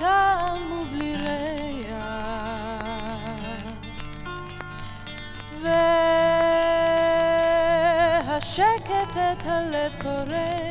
טעם ובלי ריח והשקט את הלב קורע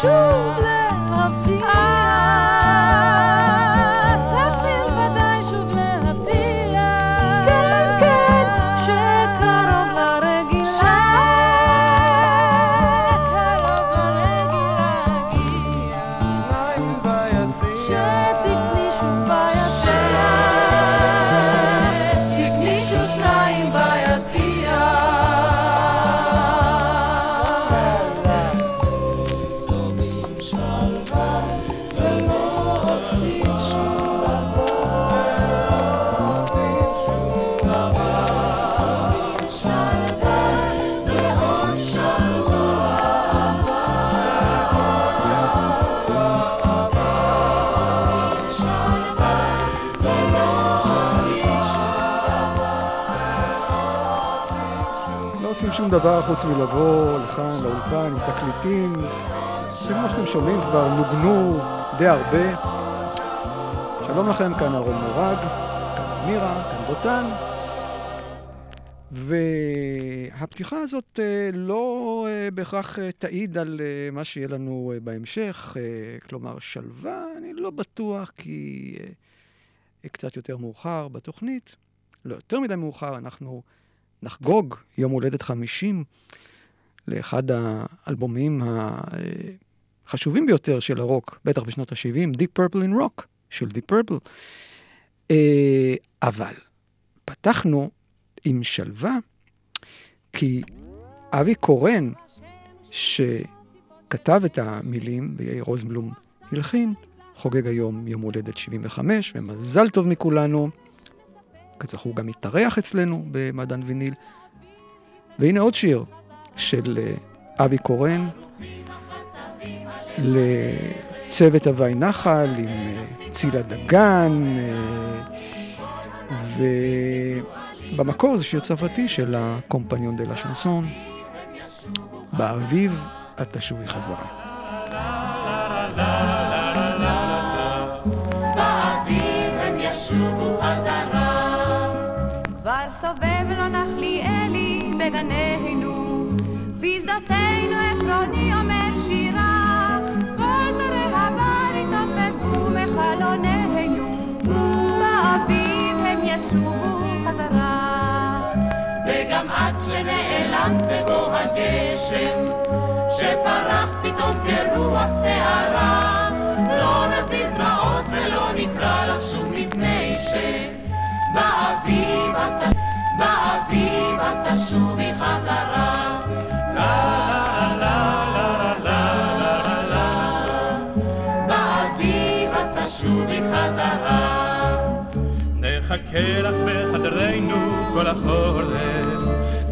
shoulder. שום דבר חוץ מלבוא לכאן, לאולפן, עם תקליטים, שכמו שאתם שומעים כבר נוגנו די הרבה. שלום לכם, כאן אהרון מורג, כאן אמירה, כאן דותן. והפתיחה הזאת אה, לא אה, בהכרח אה, תעיד על מה שיהיה לנו בהמשך, כלומר שלווה, אני לא בטוח כי קצת יותר מאוחר בתוכנית, לא יותר מדי מאוחר, אנחנו נחגוג יום הולדת 50 לאחד האלבומים החשובים ביותר של הרוק, בטח בשנות ה-70, Deep Purple in Rock של Deep Purple. אה, אבל פתחנו עם שלווה, כי אבי קורן שכתב את המילים, ויאיר רוזנבלום הלחין, חוגג היום יום הולדת 75, ומזל טוב מכולנו. כזכור, גם התארח אצלנו במעדן ויניל. והנה עוד שיר של אה, אבי קורן, לצוות הוואי נחל עם אה, צילה דגן, אה, ובמקור זה שיר צרפתי של הקומפניון דה לה שנסון. באביב את תשובי חזרה. כבר סובב לו נחליאלי בגנינו, בשדותינו עפרוני אומר שירה, כל דרי הבר יתעופפו מחלוננו, באביב הם ישובו חזרה. וגם את שנעלמת בבוא הגשם, שפרח פתאום כרוח שערה, לא נזיל דמעות ולא נקרא לך שוב מפני שבאביב את, באביב את תשובי חזרה. באביב את תשובי חזרה. נחכה לך בחדרנו כל החורף,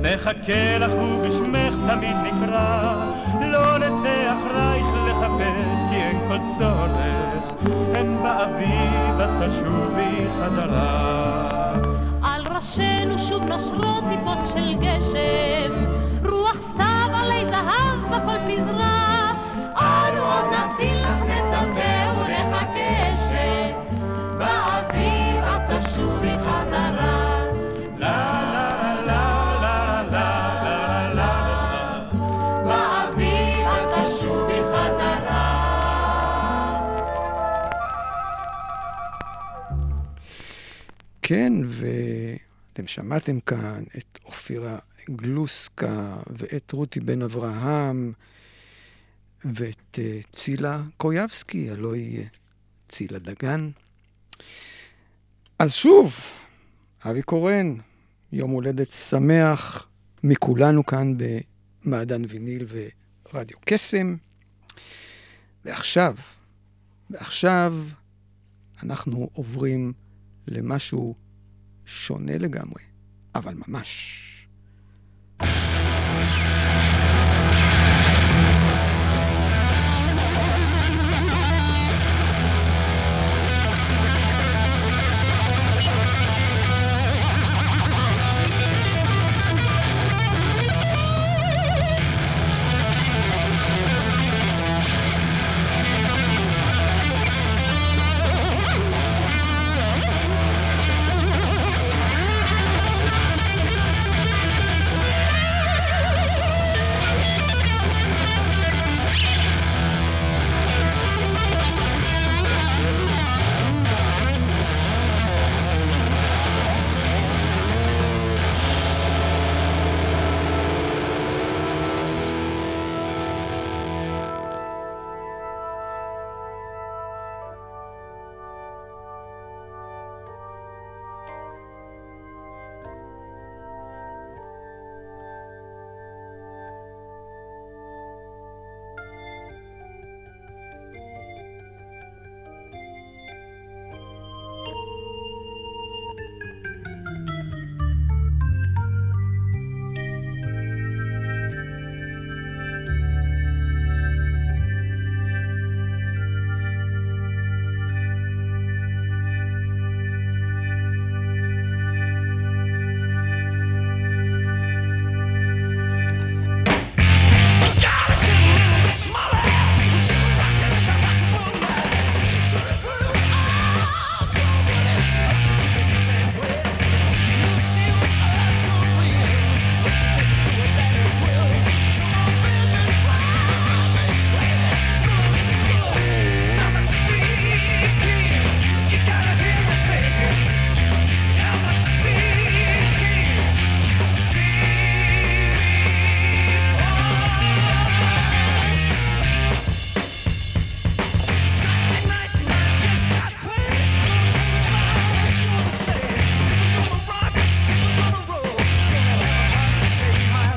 נחכה לך ובשמך תמיד נקרא, לא נצא אחרייך לחפש כי אין כל צורך, הן באביב את תשובי חזרה. ראשינו שוב נושרות טיפות של גשם, רוח סתיו עלי זהב בכל פזרה. אנו עוד נטיל לך נצפה ונחכה שבאביב את תשובי חזרה. חזרה. כן, ואתם שמעתם כאן את אופירה גלוסקה ואת רותי בן אברהם ואת אה, צילה קויבסקי, הלוא היא אה, צילה דגן. אז שוב, אבי קורן, יום הולדת שמח מכולנו כאן במעדן ויניל ורדיו קסם. ועכשיו, ועכשיו אנחנו עוברים למשהו שונה לגמרי, אבל ממש.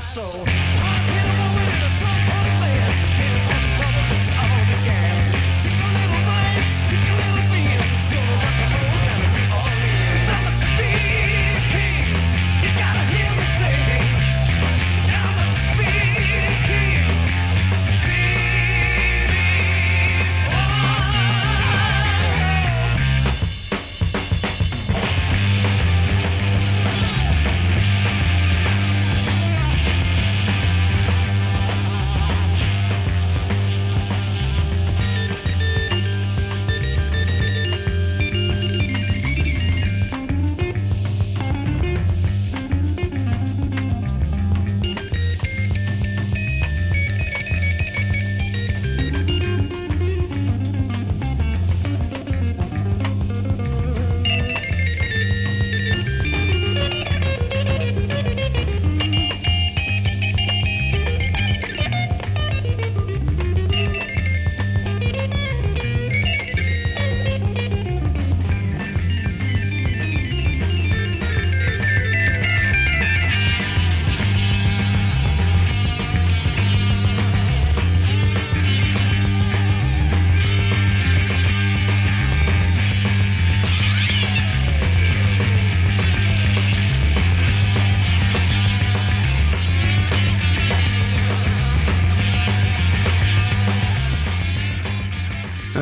so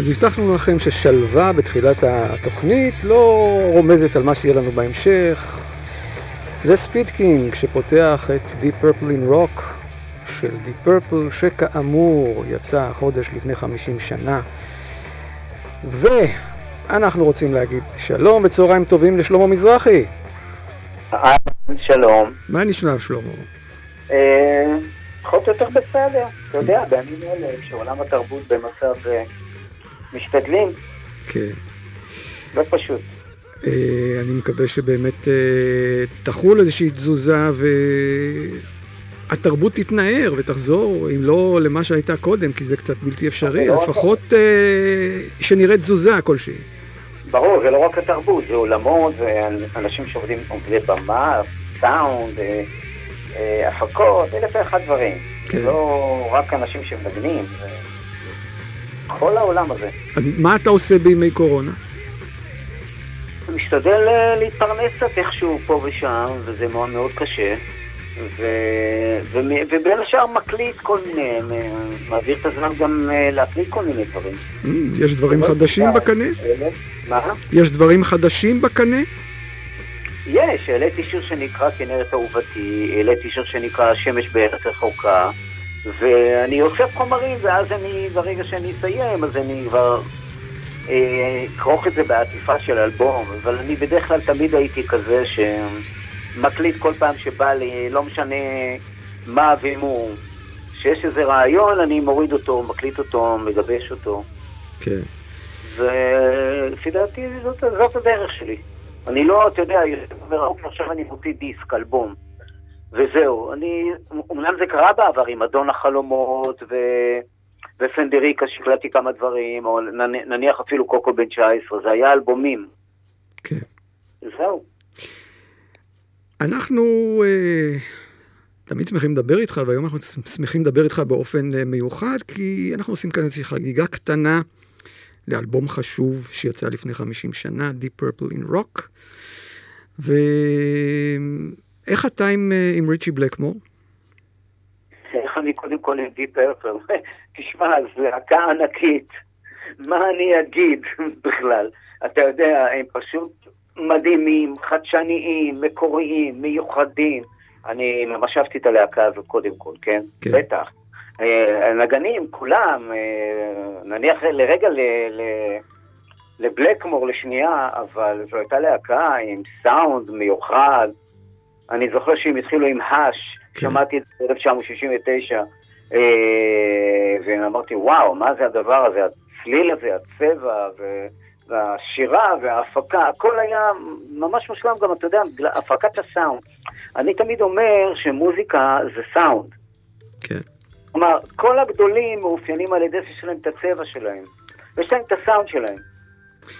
אז הבטחנו לכם ששלווה בתחילת התוכנית לא רומזת על מה שיהיה לנו בהמשך. זה ספיד קינג שפותח את Deep Purple in Rock של Deep Purple, שכאמור יצא חודש לפני 50 שנה. ואנחנו רוצים להגיד שלום וצהריים טובים לשלמה מזרחי. שלום. מה נשמע שלמה? אה, פחות או יותר בסדר. אתה יודע, בימים אלה, כשעולם התרבות במצב אה, משתדלים, כן. לא פשוט. אה, אני מקווה שבאמת אה, תחול איזושהי תזוזה והתרבות תתנער ותחזור, אם לא למה שהייתה קודם, כי זה קצת בלתי אפשרי, לא לפחות אה, שנראה תזוזה כלשהי. ברור, זה לא רק התרבות, זה עולמות, זה אנשים שעובדים עובדי במה, סאונד, הפקות, אלף ואחד דברים. כן. זה לא רק אנשים שמנגנים, כל העולם הזה. אז מה אתה עושה בימי קורונה? משתדל אה, להתפרנס קצת איכשהו פה ושם, וזה מאוד מאוד קשה. ו... ו... ובין השאר מקליט כל מיני, מעביר את הזמן גם אה, להקליט כל מיני דברים. Mm, יש דברים חדשים בקנה? אלה- מה? יש דברים חדשים בקנה? יש, העליתי שיר שנקרא כנרת אהובתי, העליתי שיר שנקרא שמש בארץ רחוקה, ואני אוסף חומרים, ואז אני, ברגע שאני אסיים, אז אני כבר אה, אכרוך את זה בעטיפה של אלבום, אבל אני בדרך כלל תמיד הייתי כזה שמקליט כל פעם שבא לי, לא משנה מה ומו. כשיש איזה רעיון, אני מוריד אותו, מקליט אותו, מגבש אותו. כן. ולפי דעתי זאת, זאת הדרך שלי. אני לא, אתה יודע, אוקיי, עכשיו אני מוציא דיסק, אלבום, וזהו. אני, אומנם זה קרה בעבר עם אדון החלומות ו... ופנדריקה שהקלטתי כמה דברים, או נניח אפילו קוקו בן 19, זה היה אלבומים. כן. זהו. אנחנו אה, תמיד שמחים לדבר איתך, והיום אנחנו שמחים לדבר איתך באופן אה, מיוחד, כי אנחנו עושים כאן איזושהי חגיגה קטנה לאלבום חשוב שיצא לפני 50 שנה, Deep Purple in Rock. ואיך אתה עם, אה, עם ריצ'י בלקמור? איך אני קודם כל עם דיפ פרפל? תשמע, זו להקה ענקית. מה אני אגיד בכלל? אתה יודע, הם פשוט מדהימים, חדשניים, מקוריים, מיוחדים. אני ממש אהבתי את הלהקה הזאת קודם כל, כן? כן. בטח. אה, הנגנים, כולם, אה, נניח לרגע ל... ל... לבלקמור לשנייה, אבל זו הייתה להקה עם סאונד מיוחד. אני זוכר שהם התחילו עם האש, כן. שמעתי את זה ב-1969, אה, ואמרתי, וואו, מה זה הדבר הזה, הצליל הזה, הצבע, ו... והשירה וההפקה, הכל היה ממש מושלם גם, אתה יודע, הפקת הסאונד. אני תמיד אומר שמוזיקה זה סאונד. כן. כלומר, כל הגדולים מאופיינים על ידי שיש להם את הצבע שלהם, ויש להם את הסאונד שלהם.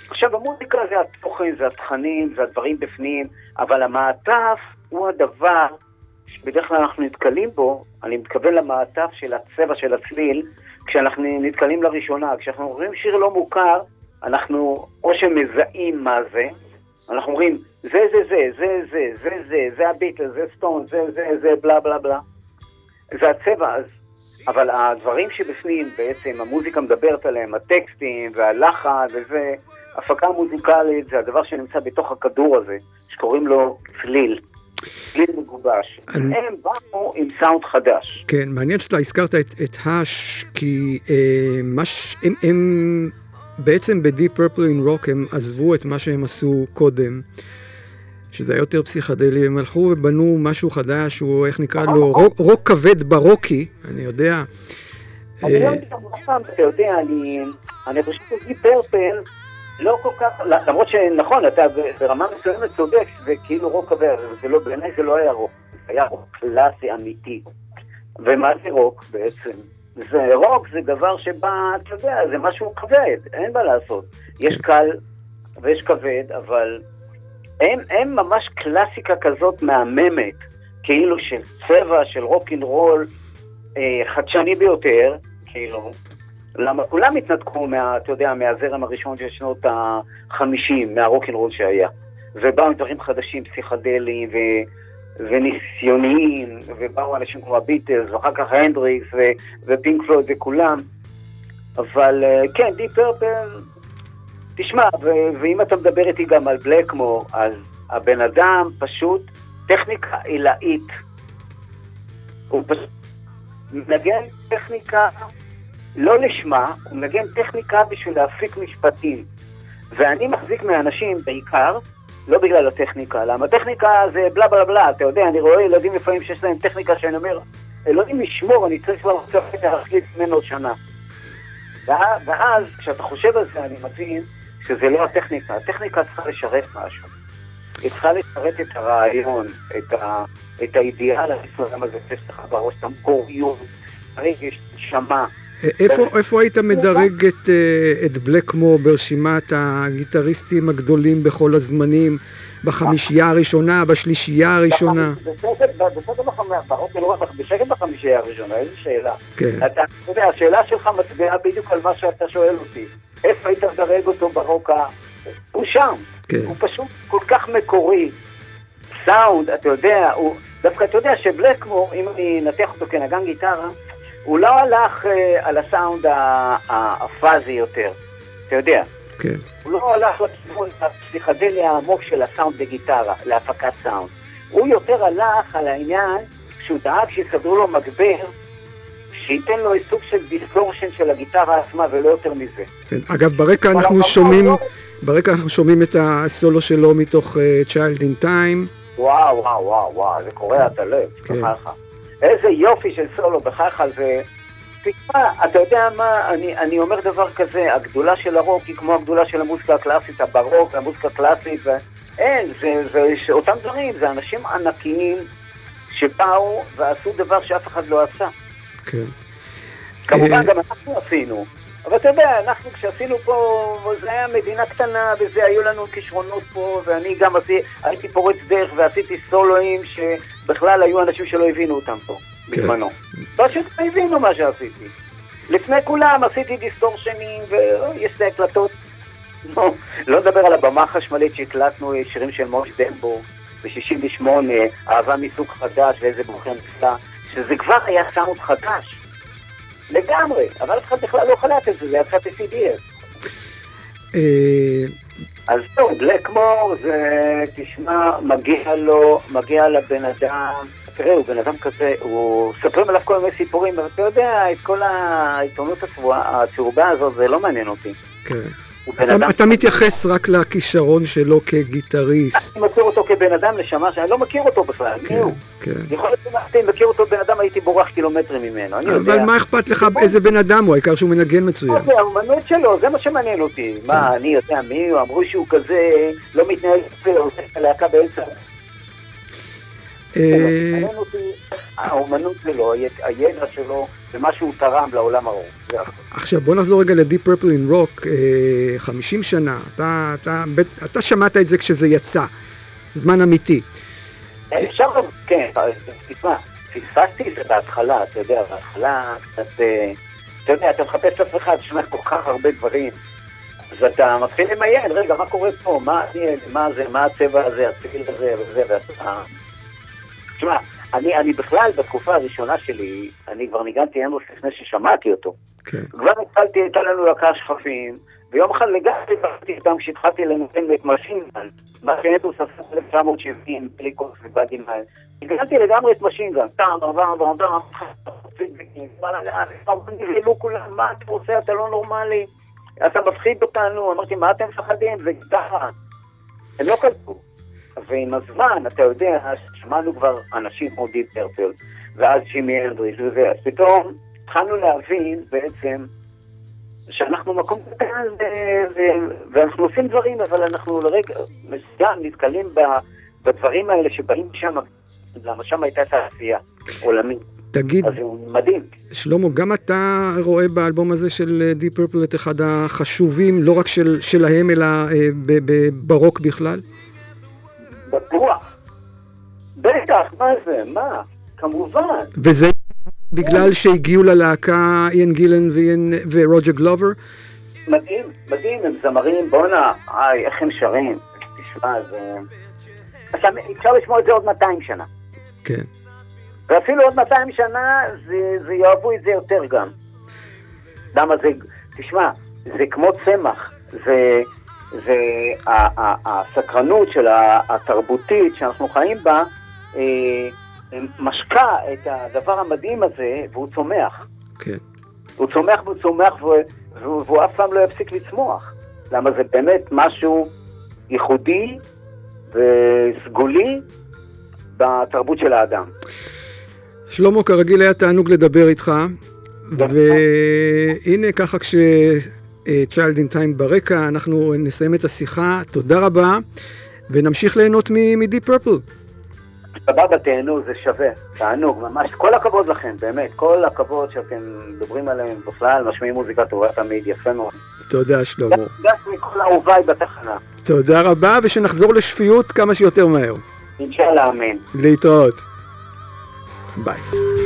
עכשיו, המוזיקה זה התוכן, זה התכנים, זה הדברים בפנים, אבל המעטף הוא הדבר שבדרך כלל אנחנו נתקלים בו, אני מתכוון למעטף של הצבע של הצליל, כשאנחנו נתקלים לראשונה. כשאנחנו רואים שיר לא מוכר, אנחנו או שמזהים מה זה, אנחנו אומרים, זה זה זה, זה זה, זה זה, זה הביטל, זה סטון, זה זה זה, בלה בלה בלה. זה הצבע, אז אבל הדברים שבפנים בעצם המוזיקה מדברת עליהם, הטקסטים והלחן וזה, הפקה מוזיקלית זה הדבר שנמצא בתוך הכדור הזה, שקוראים לו צליל. צליל מגובש. אני- הם באו עם סאונד חדש. כן, מעניין שאתה הזכרת את, את האש, כי אה, מה ש... הם, הם בעצם ב-Deep Purple in Rock הם עזבו את מה שהם עשו קודם, שזה היה יותר פסיכדלי, הם הלכו ובנו משהו חדש, הוא, איך נקרא לו, רוק, רוק כבד בארוקי, אני יודע. אני לא אה, יודע, אתה יודע, אני, חושב שדיפ פרפל לא כל כך, למרות שנכון, אתה ברמה מסוימת צודק, זה כאילו רוק כבד, אבל לא, בעיניי זה לא היה רוק, זה היה רוק קלאסי אמיתי. ומה זה רוק בעצם? זה רוק זה דבר שבא, אתה יודע, זה משהו כבד, אין מה לעשות. יש קל ויש כבד, אבל הם, הם ממש קלאסיקה כזאת מהממת, כאילו של צבע, של רוקינרול, אה, חדשני ביותר, כאילו. למה כולם התנתקו מה, אתה יודע, מהזרם הראשון של שנות ה-50, מהרוקינרול שהיה. ובאו דברים חדשים, פסיכדליים ו... וניסיוניים, ובאו אנשים כמו הביטלס, ואחר כך הנדריקס ו... ופינק פלויד וכולם. אבל אה, כן, דיפ פרפל, תשמע, ו- ואם אתה מדבר איתי גם על בלקמור, אז הבן אדם פשוט טכניקה עילאית. הוא פשוט מנגן טכניקה לא לשמה, הוא מנגן טכניקה בשביל להפיק משפטים. ואני מחזיק מאנשים בעיקר, לא בגלל הטכניקה, למה טכניקה זה בלה בלה בלה, אתה יודע, אני רואה ילדים לפעמים שיש להם טכניקה שאני אומר, אלוהים ישמור, אני צריך כבר לצאת להחליט ממנו שנה. ואז, כשאתה חושב על זה, אני מבין שזה לא הטכניקה, הטכניקה צריכה לשרת משהו. היא צריכה לשרת את הרעיון, את, ה, את האידיאל המסוים הזה שיש לך בראש, את המקוריות, הרגש, נשמה. איפה, איפה היית מדרג את, אה, את בלקמור ברשימת הגיטריסטים הגדולים בכל הזמנים? בחמישייה הראשונה, בשלישייה הראשונה? בסדר בשקט בחמישייה הראשונה, איזה שאלה. כן. אתה יודע, השאלה שלך מצביעה בדיוק על מה שאתה שואל אותי. איפה היית מדרג אותו ברוק ה... הוא שם. כן. הוא פשוט כל כך מקורי. סאונד, אתה יודע, הוא... דווקא אתה יודע שבלקמור, אם אני אנתח אותו כנגן גיטרה, הוא לא הלך אה, על הסאונד הפאזי יותר. אתה יודע. כן. הוא לא הלך לכיוון הפסיכדלי העמוק של הסאונד בגיטרה, להפקת סאונד. הוא יותר הלך על העניין שהוא דאג שיסדרו לו מגבר, שייתן לו סוג של distortion של הגיטרה עצמה ולא יותר מזה. כן. אגב, ברקע אנחנו שומעים, לא- ברקע אנחנו שומעים את הסולו שלו מתוך אה, Child in Time. וואו, וואו, וואו, וואו, זה קורע את הלב, כן. בחייך. איזה יופי של סולו, בחייך זה... תשמע, אתה יודע מה, אני, אני אומר דבר כזה, הגדולה של הרוק היא כמו הגדולה של המוזיקה הקלאסית, הברוק, המוזיקה הקלאסית, ו... אין, זה, זה, זה אותם דברים, זה אנשים ענקיים שבאו ועשו דבר שאף אחד לא עשה. כן. כמובן, אה, גם אנחנו עשינו. אבל אתה יודע, אנחנו כשעשינו פה, זה היה מדינה קטנה, וזה, היו לנו כישרונות פה, ואני גם עשי, הייתי פורץ דרך ועשיתי סולואים שבכלל היו אנשים שלא הבינו אותם פה, כן. בזמנו. פשוט לא הבינו מה שעשיתי. לפני כולם עשיתי דיסטורשנים, ויש לי הקלטות. לא, לא נדבר על הבמה החשמלית שהקלטנו שירים של מוש דמבו ב-68, אהבה מסוג חדש ואיזה בוחר נפלא, שזה כבר היה סאונד חדש. לגמרי, אבל אף אחד בכלל לא חלט את זה, זה יצא ב-CDS. אה, אז טוב, בלקמור זה, תשמע, מגיע לו, מגיע לבן אדם, תראה, הוא בן אדם כזה, הוא, סופרים עליו כל מיני סיפורים, אבל אתה יודע, את כל העיתונות הצהובה הזאת, זה לא מעניין אותי. כן. אתה, אדם... אתה מתייחס רק לכישרון שלו כגיטריסט. אני מכיר אותו כבן אדם, נשמה, שאני לא מכיר אותו בכלל, מי כן, הוא? כן. יכול להיות הייתי מכיר אותו בן אדם, הייתי בורח קילומטרים ממנו, אני יודע. אבל מה אכפת לך איזה בן אדם הוא, העיקר שהוא מנגן מצוין. זה, האומנות שלו, זה מה שמעניין אותי. מה, אני יודע מי הוא, אמרו שהוא כזה, לא מתנהל יפה, עושה את הלהקה באמצע. אה, האומנות שלו, היד- הידע שלו, ומה שהוא תרם לעולם הרוב. הכל. עכשיו בוא נחזור רגע לדיפ פרפל אין רוק, 50 שנה, אתה, אתה, אתה שמעת את זה כשזה יצא, זמן אמיתי. אפשר, גם- כן, תשמע, פספסתי את זה בהתחלה, אתה יודע, בהתחלה קצת, אה, אתה יודע, אתה מחפש את עצמך, אתה שומע כל כך הרבה דברים, אז אתה מתחיל למיין, רגע, מה קורה פה, מה מה זה, מה הצבע הזה, הצליל הזה וזה, ואתה... תשמע, אני, אני בכלל, בתקופה הראשונה שלי, אני כבר ניגנתי אמרוס לפני ששמעתי אותו. כן. כבר התחלתי, הייתה לנו להקה שכפים, ויום אחד לגמרי באתי איתם כשהתחלתי לנגן את משינגן, מה שאנדרוס עשה ב-1970, פליקוס ובאדימן. הגנתי לגמרי את משינגן, טאם, טאם, טאם, פידבקים, נבהלו כולם, מה אתה עושה, אתה לא נורמלי, אתה מפחיד אותנו, אמרתי, מה אתם מפחדים, זה גיטרה. הם לא קלטו. ועם הזמן, אתה יודע, שמענו כבר אנשים כמו דיפ פרפל, ואז ג'ימי הנדריקס וזה, אז פתאום התחלנו להבין בעצם שאנחנו מקום קטן ואנחנו עושים דברים, אבל אנחנו לרגע מסוים נתקלים בדברים האלה שבאים שם, למה שם הייתה תעשייה עולמית, תגיד, אז זה מדהים. שלמה, גם אתה רואה באלבום הזה של דיפ פרפל את אחד החשובים, לא רק של, שלהם, אלא אה, ברוק בכלל? בטוח. בטח, מה זה, מה? כמובן. וזה בגלל שהגיעו ללהקה איין גילן ואיין- ורוג'ר גלובר? מדהים, מדהים, הם זמרים, בואנה, איי, איך הם שרים. תשמע, זה... עכשיו, אפשר לשמוע את זה עוד 200 שנה. כן. ואפילו עוד 200 שנה זה, זה יאהבו את זה יותר גם. למה זה, תשמע, זה כמו צמח, זה, זה ה- ה- הסקרנות של התרבותית שאנחנו חיים בה, משקה את הדבר המדהים הזה, והוא צומח. כן. הוא צומח והוא צומח והוא, והוא, אף פעם לא יפסיק לצמוח. למה זה באמת משהו ייחודי וסגולי בתרבות של האדם. שלמה, כרגיל היה תענוג לדבר איתך, והנה ככה כש... Child in Time ברקע, אנחנו נסיים את השיחה, תודה רבה, ונמשיך ליהנות מ-Deep Purple. סבבה, תהנו, זה שווה, תענוג, ממש, כל הכבוד לכם, באמת, כל הכבוד שאתם מדברים עליהם בכלל, משמיעים מוזיקה טובה תמיד, יפה מאוד. תודה, שלמה. גש מכל אהוביי בתחנה, תודה רבה, ושנחזור לשפיות כמה שיותר מהר. אינשאללה, אמן. להתראות. ביי.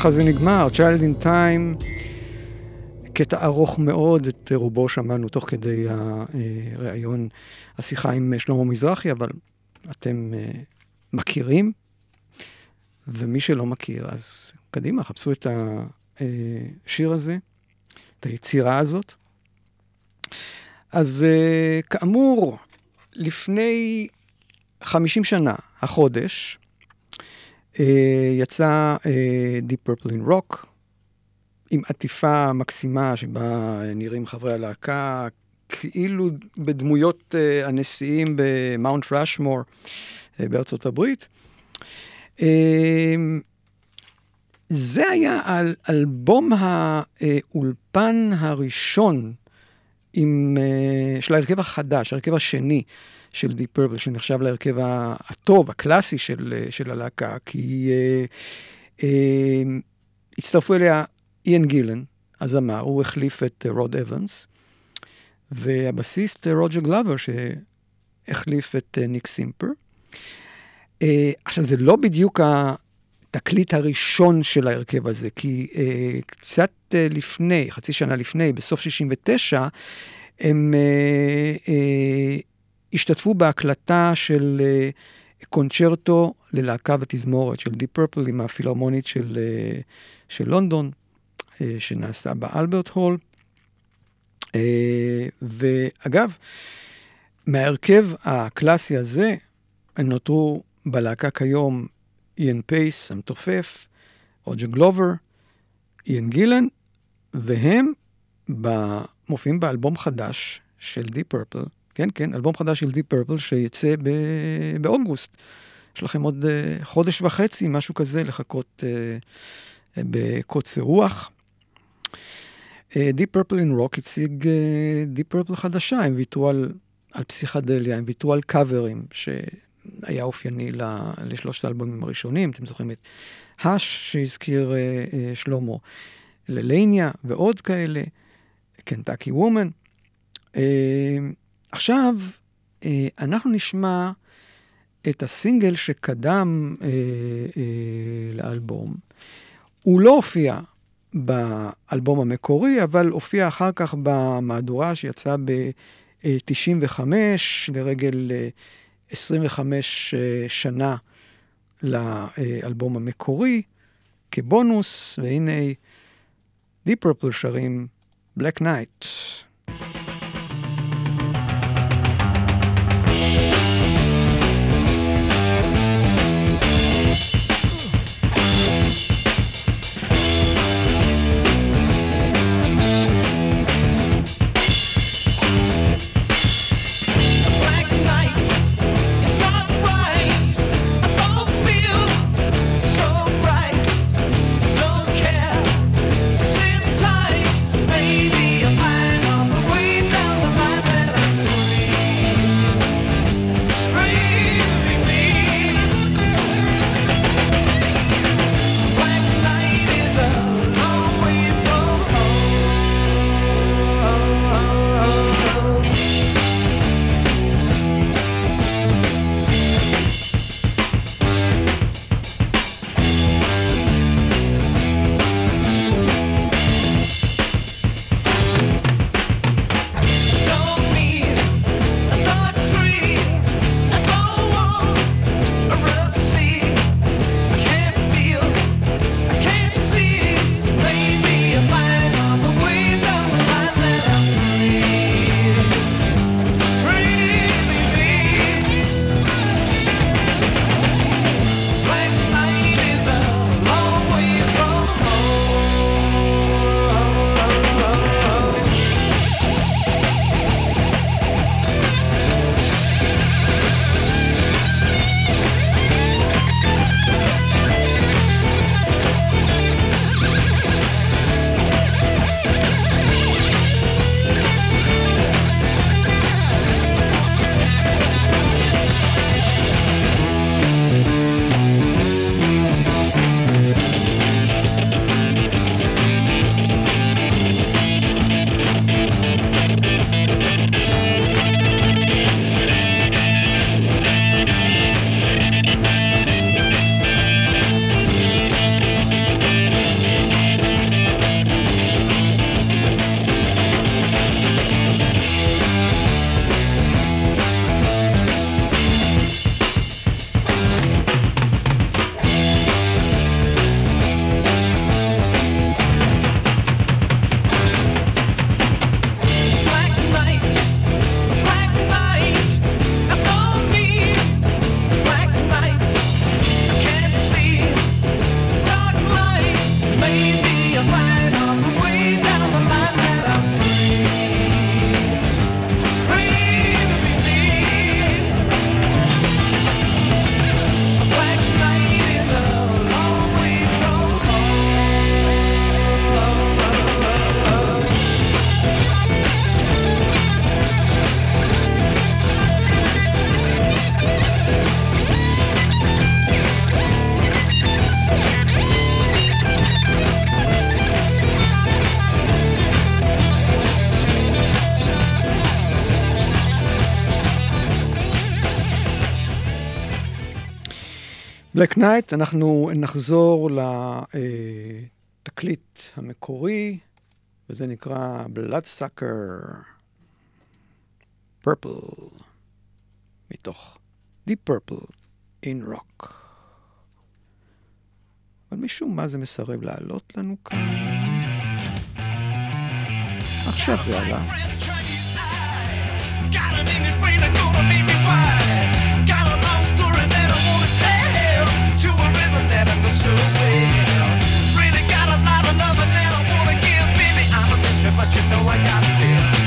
ככה זה נגמר, Child in Time, קטע ארוך מאוד, את רובו שמענו תוך כדי הראיון, השיחה עם שלמה מזרחי, אבל אתם מכירים, ומי שלא מכיר, אז קדימה, חפשו את השיר הזה, את היצירה הזאת. אז כאמור, לפני 50 שנה, החודש, יצא uh, Deep Purple in Rock, עם עטיפה מקסימה שבה נראים חברי הלהקה, כאילו בדמויות הנשיאים במאונט ראשמור בארצות הברית. זה היה על אלבום האולפן הראשון עם, של ההרכב החדש, ההרכב השני. של דיפ פרפל, שנחשב להרכב הטוב, הקלאסי של, של הלהקה, כי אה, אה, הצטרפו אליה איין גילן, הזמר, הוא החליף את רוד אבנס, והבסיסט רוג'ר גלובר, שהחליף את אה, ניק סימפר. אה, עכשיו, זה לא בדיוק התקליט הראשון של ההרכב הזה, כי אה, קצת אה, לפני, חצי שנה לפני, בסוף 69, הם... אה, אה, השתתפו בהקלטה של אה, קונצ'רטו ללהקה ותזמורת של דיפ פרפל עם הפילהרמונית של, אה, של לונדון, אה, שנעשה באלברט הול. ואגב, מההרכב הקלאסי הזה, נותרו בלהקה כיום איין פייס המתופף, רוג'ר גלובר, איין גילן, והם מופיעים באלבום חדש של דיפ פרפל, כן, כן, אלבום חדש של דיפ פרפל שיצא ב- באוגוסט. יש לכם עוד אה, חודש וחצי, משהו כזה, לחכות אה, בקוצר רוח. Deep Purple in Rock הציג דיפ אה, פרפל חדשה, הם ויתרו על, על פסיכדליה, הם ויתרו על קאברים, שהיה אופייני לשלושת האלבומים הראשונים, אתם זוכרים את האש שהזכיר uh, uh, שלמה, ללניה ועוד כאלה. קנטקי וומן. אה, עכשיו, אה, אנחנו נשמע את הסינגל שקדם אה, אה, לאלבום. הוא לא הופיע באלבום המקורי, אבל הופיע אחר כך במהדורה שיצאה ב-95 לרגל 25 שנה לאלבום המקורי, כבונוס, והנה Deep Purple שרים Black Knight. Black Night, אנחנו נחזור לתקליט המקורי, וזה נקרא Bloodsucker Purple, מתוך Deep Purple in Rock. אבל משום מה זה מסרב לעלות לנו כאן. עכשיו זה עלה. But you know I gotta live.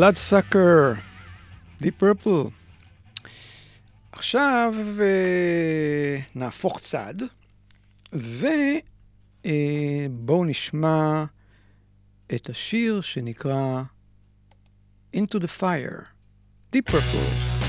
Bloodsucker, Deep Purple. עכשיו אה, נהפוך צד, ובואו נשמע את השיר שנקרא Into the Fire, Deep Purple.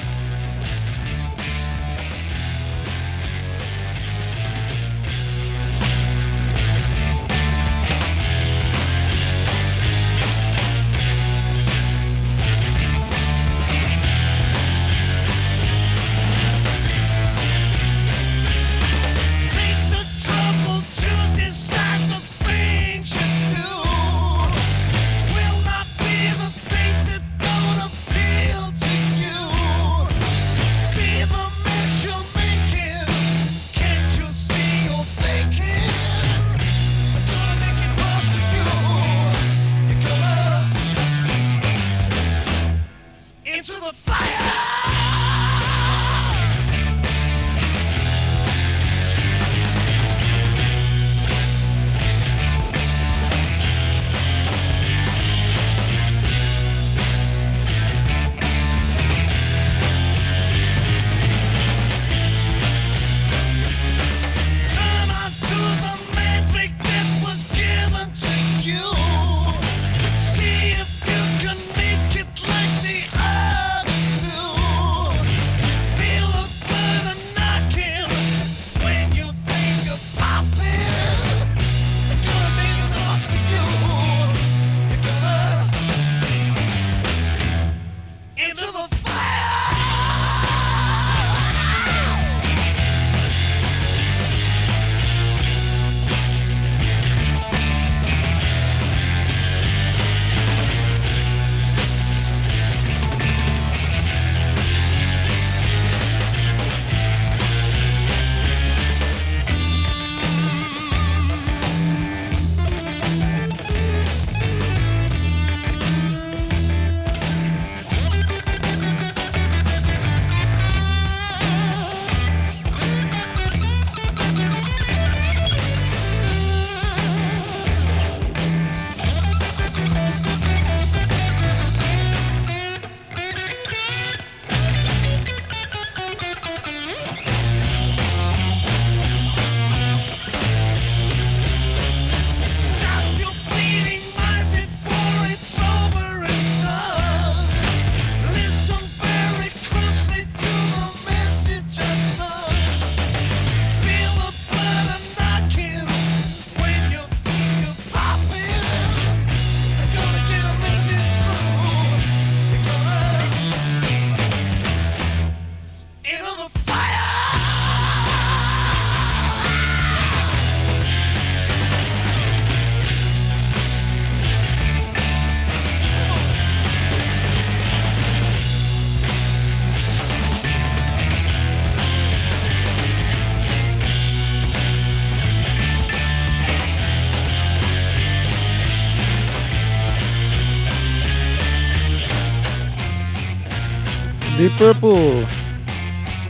Purple,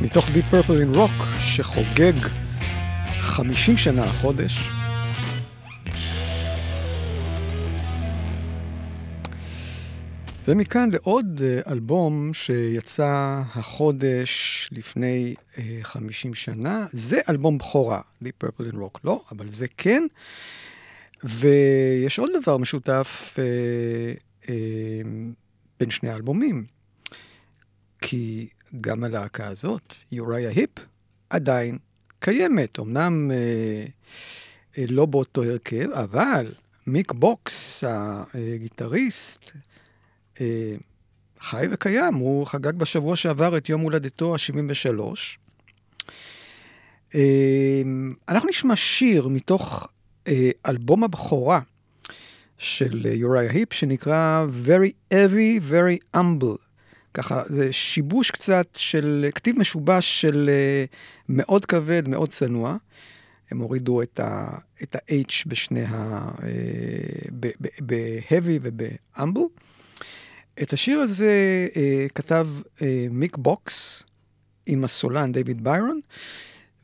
מתוך Deep Purple in Rock, שחוגג 50 שנה החודש. ומכאן לעוד אה, אלבום שיצא החודש לפני אה, 50 שנה. זה אלבום בכורה, Deep Purple in Rock. לא, אבל זה כן. ויש עוד דבר משותף אה, אה, בין שני האלבומים. כי גם הלהקה הזאת, יוריה היפ, עדיין קיימת. אמנם אה, אה, לא באותו הרכב, אבל מיק בוקס, הגיטריסט, אה, חי וקיים. הוא חגג בשבוע שעבר את יום הולדתו ה-73. אה, אנחנו נשמע שיר מתוך אה, אלבום הבכורה של יוריה היפ, שנקרא Very 'Eavy, Very 'Umble. ככה, זה שיבוש קצת של, כתיב משובש של אה, מאוד כבד, מאוד צנוע. הם הורידו את ה-H בשני ה... אה, ב-heavy וב-humble. את השיר הזה אה, כתב אה, מיק בוקס עם הסולן דיוויד ביירון,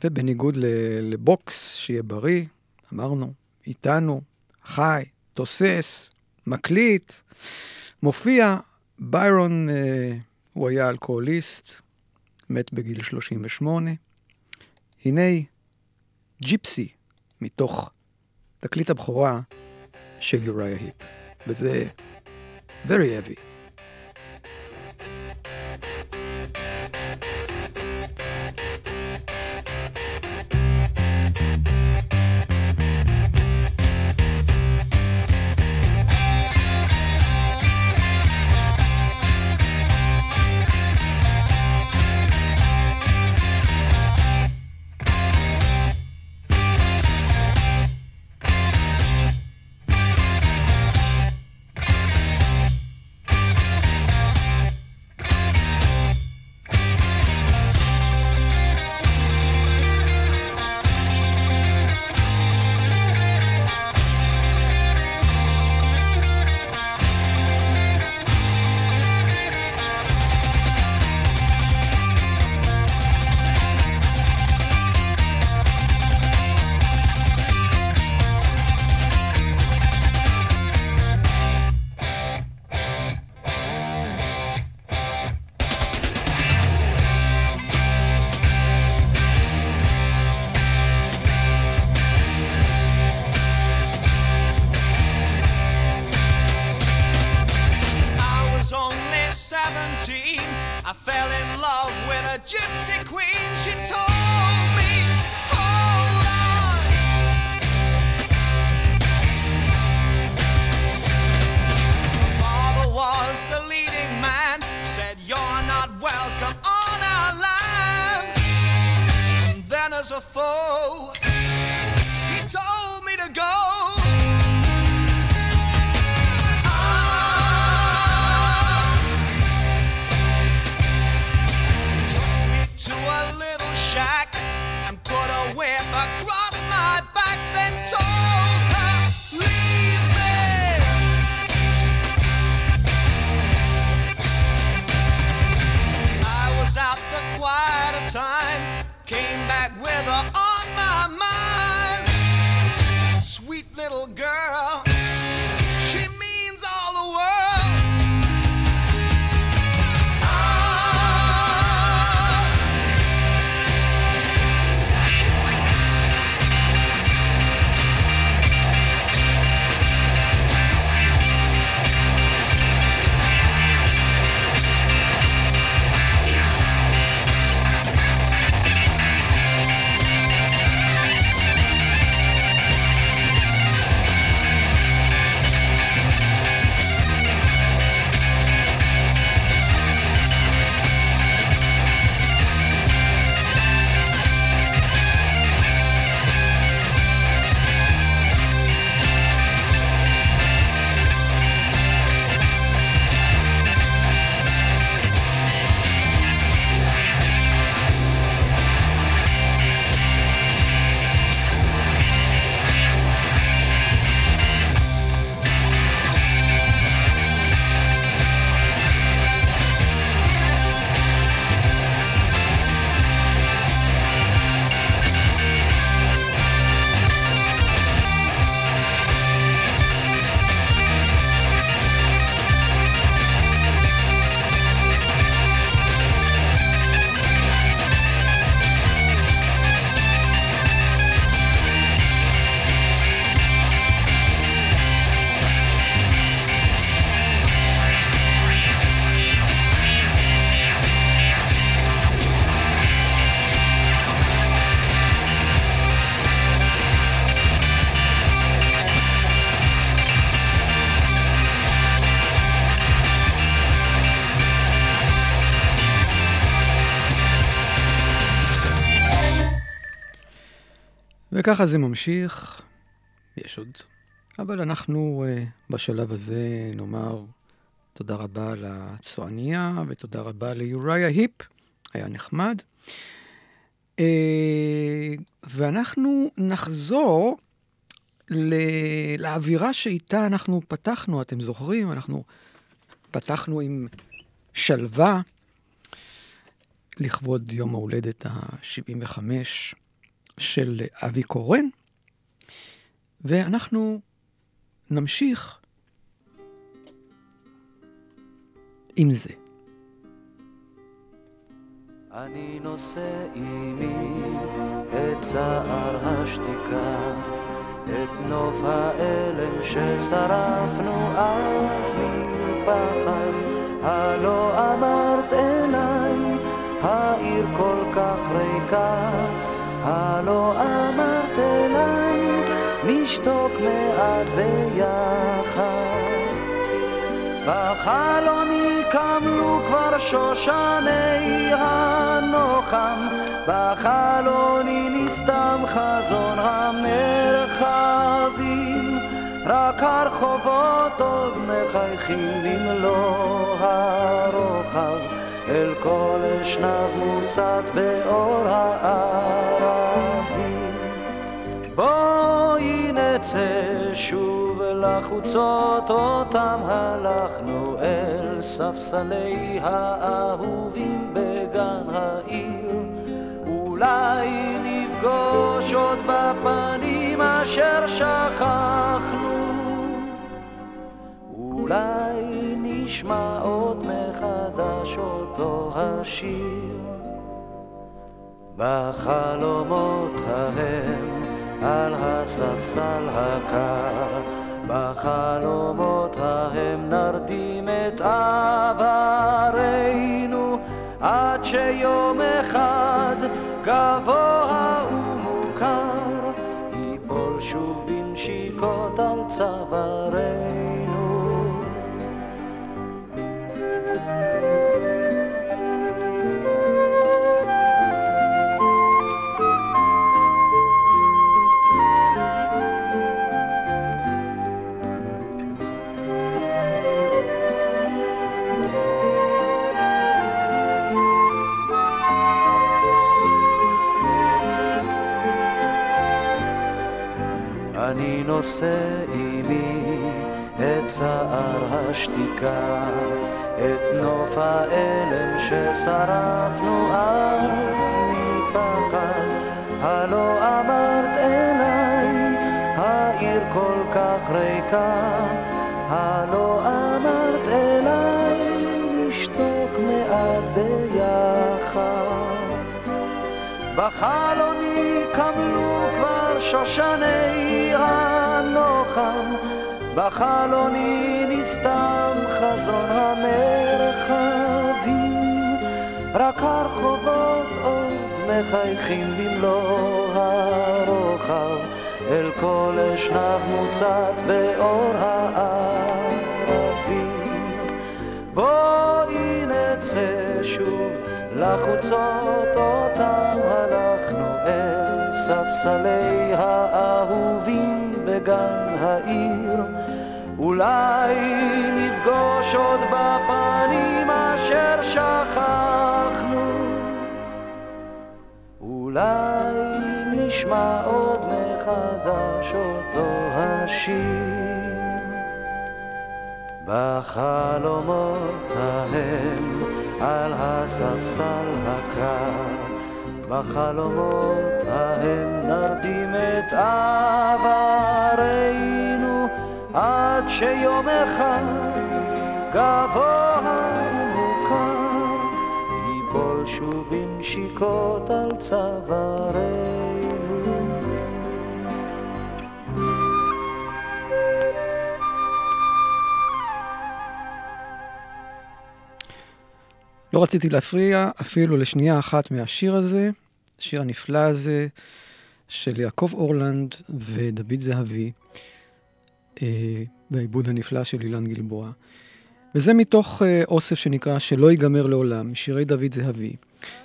ובניגוד לבוקס, שיהיה בריא, אמרנו, איתנו, חי, תוסס, מקליט, מופיע, ביירון, אה, הוא היה אלכוהוליסט, מת בגיל 38. הנה ג'יפסי, מתוך תקליט הבכורה של יוריה היפ, וזה very heavy. וככה זה ממשיך, יש עוד. אבל אנחנו uh, בשלב הזה נאמר תודה רבה לצועניה ותודה רבה ליוריה היפ, היה נחמד. Uh, ואנחנו נחזור לאווירה שאיתה אנחנו פתחנו, אתם זוכרים? אנחנו פתחנו עם שלווה לכבוד יום ההולדת ה-75 של אבי קורן, ואנחנו נמשיך עם זה. אני נושא עימי את צער השתיקה, את נוף האלם ששרפנו אז מפחד. הלא אמרת אליי, העיר כל כך ריקה, הלא אמרת אליי, נשתוק מעט ביחד. בחלוני קמלו כבר שושני הנוחם, בחלוני נסתם חזון המרחבים, רק הרחובות עוד מחייכים במלוא הרוחב, אל כל אשנב מוצת באור הערבים. בואי נצא שוב לחוצות אותם הלכנו אל ספסלי האהובים בגן העיר אולי נפגוש עוד בפנים אשר שכחנו אולי נשמע עוד מחדש אותו השיר. בחלומות ההם על הספסל הקר, בחלומות ההם נרדים את עברנו, עד שיום אחד גבוה ומוכר, ייפול שוב בנשיקות על צווארנו. נושא עימי את צער השתיקה, את נוף האלם ששרפנו אז מפחד. הלא אמרת אליי, העיר כל כך ריקה, הלא אמרת אליי, נשתוק מעט ביחד. בחלוני קמלו כבר שושני הנוחם, בחלוני נסתם חזון המרחבים, רק הרחובות עוד מחייכים במלוא הרוחב, אל כל אשנב מוצת באור הערבים. בואי נצא שוב לחוצות אותם הלכנו אל ספסלי האהובים בגן העיר. אולי נפגוש עוד בפנים אשר שכחנו. אולי נשמע עוד מחדש אותו השיר. בחלומות ההם על הספסל הקר, בחלומות ההם נרדים את עברנו, עד שיום אחד גבוה ומוכר, ייפול שוב בנשיקות על צווארנו. לא רציתי להפריע אפילו לשנייה אחת מהשיר הזה, השיר הנפלא הזה של יעקב אורלנד ודוד זהבי, אה, והעיבוד הנפלא של אילן גלבוע. וזה מתוך אה, אוסף שנקרא שלא ייגמר לעולם, שירי דוד זהבי,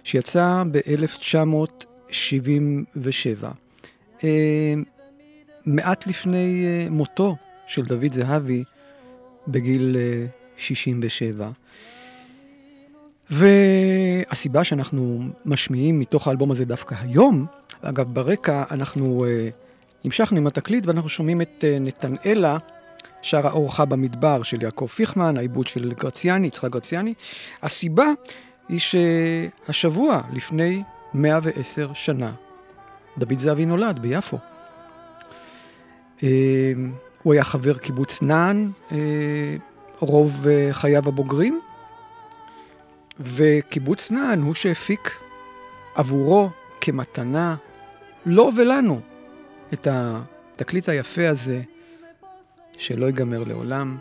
שיצא ב-1977. אה, מעט לפני מותו של דוד זהבי, בגיל אה, 67. והסיבה שאנחנו משמיעים מתוך האלבום הזה דווקא היום, אגב, ברקע אנחנו אה, המשכנו עם התקליט ואנחנו שומעים את אה, נתנאלה שרה אורחה במדבר של יעקב פיכמן, העיבוד של גרציאני, יצחק גרציאני. הסיבה היא שהשבוע, לפני 110 שנה, דוד זהבי נולד ביפו. אה, הוא היה חבר קיבוץ נען אה, רוב אה, חייו הבוגרים, וקיבוץ נען הוא שהפיק עבורו כמתנה, לו ולנו, את התקליט היפה הזה, שלא ייגמר לעולם.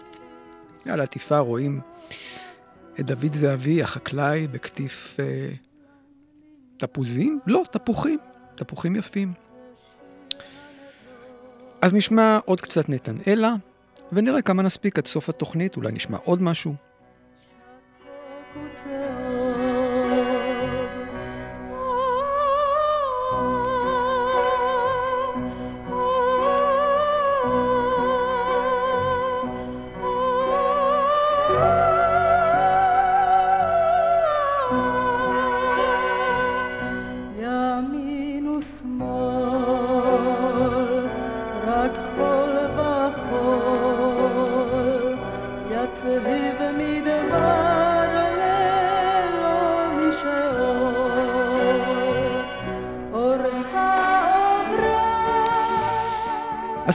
על העטיפה רואים את דוד זהבי, החקלאי, בקטיף אה, תפוזים? לא, תפוחים, תפוחים יפים. אז נשמע עוד קצת נתנאלה, ונראה כמה נספיק עד סוף התוכנית, אולי נשמע עוד משהו.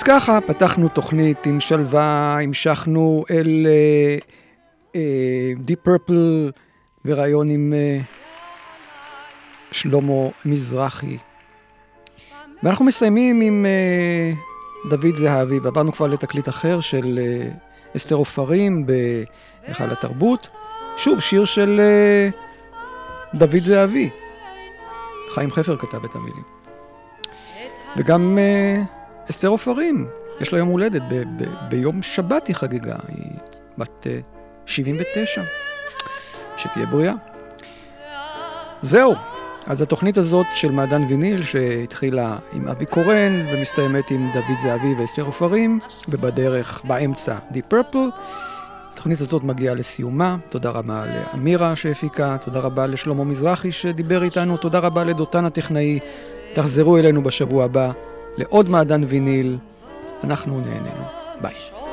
ככה, פתחנו תוכנית עם שלווה, המשכנו אל דיפ פרפל וראיון עם אה, שלמה מזרחי. ואנחנו מסיימים עם אה, דוד זהבי, ועברנו כבר לתקליט אחר של אה, אסתר עופרים בהיכל התרבות. שוב, שיר של אה, דוד זהבי. חיים חפר כתב את המילים. וגם אה, אסתר עופרים, יש לה יום הולדת, ביום שבת היא חגגה, היא בת אה, 79. שתהיה בריאה. זהו, אז התוכנית הזאת של מעדן ויניל, שהתחילה עם אבי קורן ומסתיימת עם דוד זהבי ואסתר עופרים, ובדרך, באמצע, Deep Purple. התוכנית הזאת מגיעה לסיומה, תודה רבה לאמירה שהפיקה, תודה רבה לשלמה מזרחי שדיבר איתנו, תודה רבה לדותן הטכנאי. תחזרו אלינו בשבוע הבא לעוד מעדן ויניל, אנחנו נהנינו. ביי.